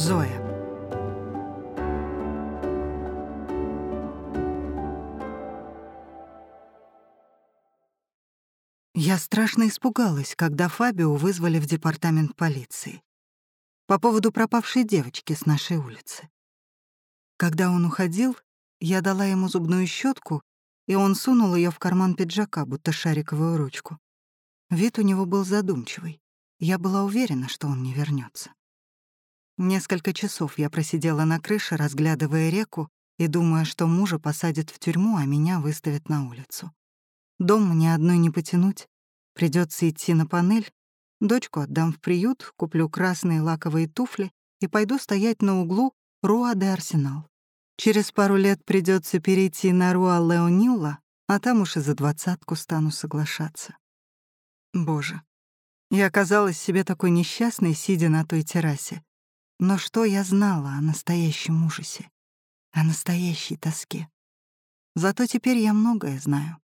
Зоя. Я страшно испугалась, когда Фабио вызвали в департамент полиции. По поводу пропавшей девочки с нашей улицы. Когда он уходил, я дала ему зубную щетку, и он сунул ее в карман пиджака, будто шариковую ручку. Вид у него был задумчивый. Я была уверена, что он не вернется. Несколько часов я просидела на крыше, разглядывая реку и думая, что мужа посадят в тюрьму, а меня выставят на улицу. Дом мне одной не потянуть. Придется идти на панель. Дочку отдам в приют, куплю красные лаковые туфли и пойду стоять на углу Руа де Арсенал. Через пару лет придется перейти на Руа Леонилла, а там уж и за двадцатку стану соглашаться. Боже, я оказалась себе такой несчастной, сидя на той террасе. Но что я знала о настоящем ужасе, о настоящей тоске? Зато теперь я многое знаю.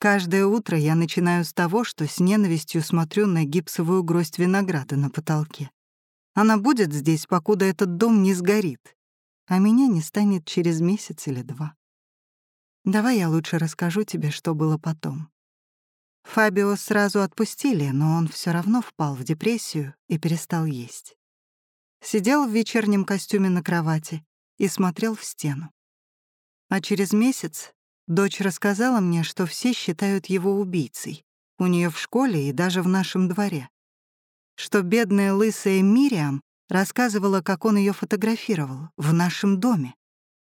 Каждое утро я начинаю с того, что с ненавистью смотрю на гипсовую гроздь винограда на потолке. Она будет здесь, покуда этот дом не сгорит, а меня не станет через месяц или два. Давай я лучше расскажу тебе, что было потом. Фабио сразу отпустили, но он все равно впал в депрессию и перестал есть. Сидел в вечернем костюме на кровати и смотрел в стену. А через месяц Дочь рассказала мне, что все считают его убийцей. У нее в школе и даже в нашем дворе. Что бедная лысая Мириам рассказывала, как он ее фотографировал в нашем доме.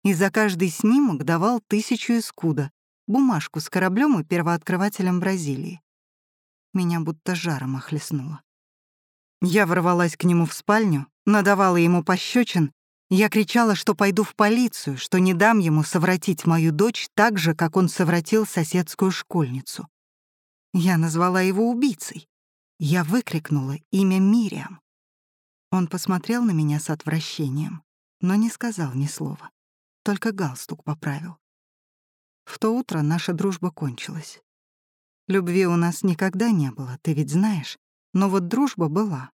И за каждый снимок давал тысячу искуда, бумажку с кораблем и первооткрывателем Бразилии. Меня будто жаром охлестнуло. Я ворвалась к нему в спальню, надавала ему пощечин я кричала, что пойду в полицию, что не дам ему совратить мою дочь так же, как он совратил соседскую школьницу. Я назвала его убийцей. Я выкрикнула имя Мириам. Он посмотрел на меня с отвращением, но не сказал ни слова. Только галстук поправил. В то утро наша дружба кончилась. Любви у нас никогда не было, ты ведь знаешь, но вот дружба была.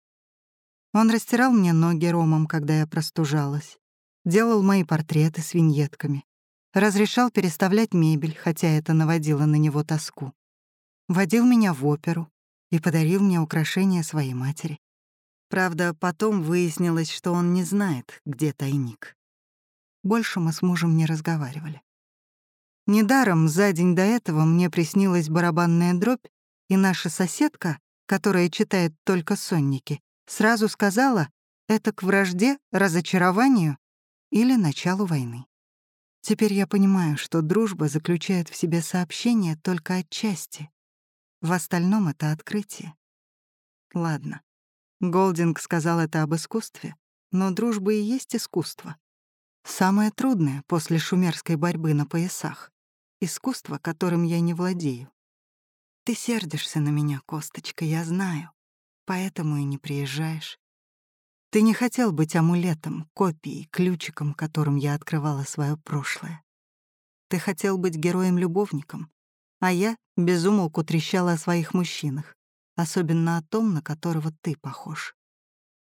Он растирал мне ноги ромом, когда я простужалась, делал мои портреты с виньетками, разрешал переставлять мебель, хотя это наводило на него тоску. Водил меня в оперу и подарил мне украшения своей матери. Правда, потом выяснилось, что он не знает, где тайник. Больше мы с мужем не разговаривали. Недаром за день до этого мне приснилась барабанная дробь, и наша соседка, которая читает только сонники, Сразу сказала, это к вражде, разочарованию или началу войны. Теперь я понимаю, что дружба заключает в себе сообщение только отчасти. В остальном это открытие. Ладно. Голдинг сказал это об искусстве, но дружба и есть искусство. Самое трудное после шумерской борьбы на поясах — искусство, которым я не владею. Ты сердишься на меня, Косточка, я знаю поэтому и не приезжаешь. Ты не хотел быть амулетом, копией, ключиком, которым я открывала свое прошлое. Ты хотел быть героем-любовником, а я безумолку трещала о своих мужчинах, особенно о том, на которого ты похож.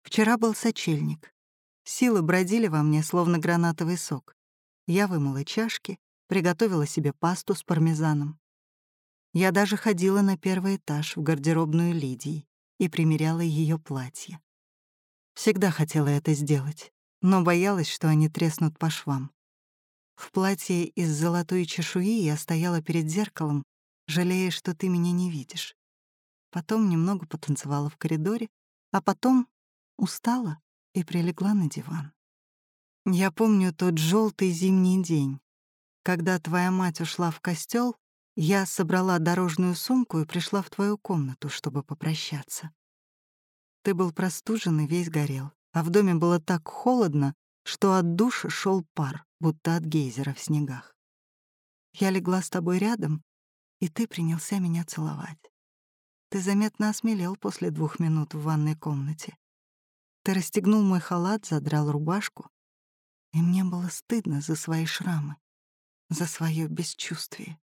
Вчера был сочельник. Силы бродили во мне, словно гранатовый сок. Я вымыла чашки, приготовила себе пасту с пармезаном. Я даже ходила на первый этаж в гардеробную Лидии и примеряла ее платье. Всегда хотела это сделать, но боялась, что они треснут по швам. В платье из золотой чешуи я стояла перед зеркалом, жалея, что ты меня не видишь. Потом немного потанцевала в коридоре, а потом устала и прилегла на диван. Я помню тот желтый зимний день, когда твоя мать ушла в костел я собрала дорожную сумку и пришла в твою комнату, чтобы попрощаться. Ты был простужен и весь горел, а в доме было так холодно, что от душа шел пар, будто от гейзера в снегах. Я легла с тобой рядом, и ты принялся меня целовать. Ты заметно осмелел после двух минут в ванной комнате. Ты расстегнул мой халат, задрал рубашку, и мне было стыдно за свои шрамы, за свое бесчувствие.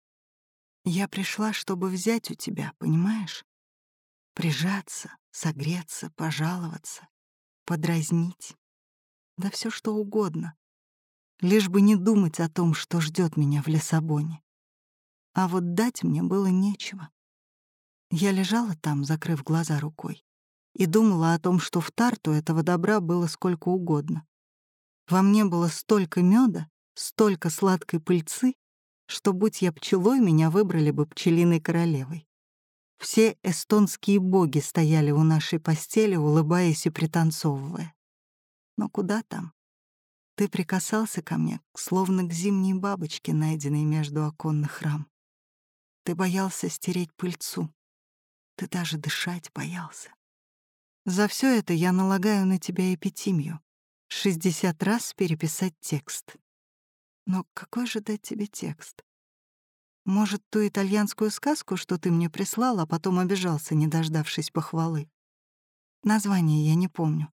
Я пришла, чтобы взять у тебя, понимаешь? Прижаться, согреться, пожаловаться, подразнить, Да все что угодно. Лишь бы не думать о том, что ждет меня в Лиссабоне. А вот дать мне было нечего. Я лежала там, закрыв глаза рукой, и думала о том, что в Тарту этого добра было сколько угодно. Во мне было столько меда, столько сладкой пыльцы, что, будь я пчелой, меня выбрали бы пчелиной королевой. Все эстонские боги стояли у нашей постели, улыбаясь и пританцовывая. Но куда там? Ты прикасался ко мне, словно к зимней бабочке, найденной между оконных рам. Ты боялся стереть пыльцу. Ты даже дышать боялся. За все это я налагаю на тебя эпитимию. Шестьдесят раз переписать текст. Но какой же дать тебе текст? Может, ту итальянскую сказку, что ты мне прислал, а потом обижался, не дождавшись похвалы? Название я не помню.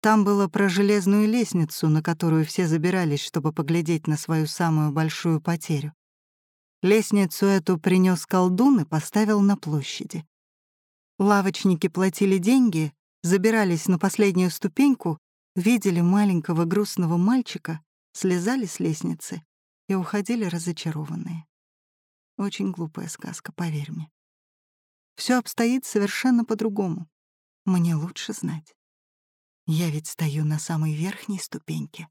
Там было про железную лестницу, на которую все забирались, чтобы поглядеть на свою самую большую потерю. Лестницу эту принес колдун и поставил на площади. Лавочники платили деньги, забирались на последнюю ступеньку, видели маленького грустного мальчика, слезали с лестницы и уходили разочарованные. Очень глупая сказка, поверь мне. Все обстоит совершенно по-другому. Мне лучше знать. Я ведь стою на самой верхней ступеньке.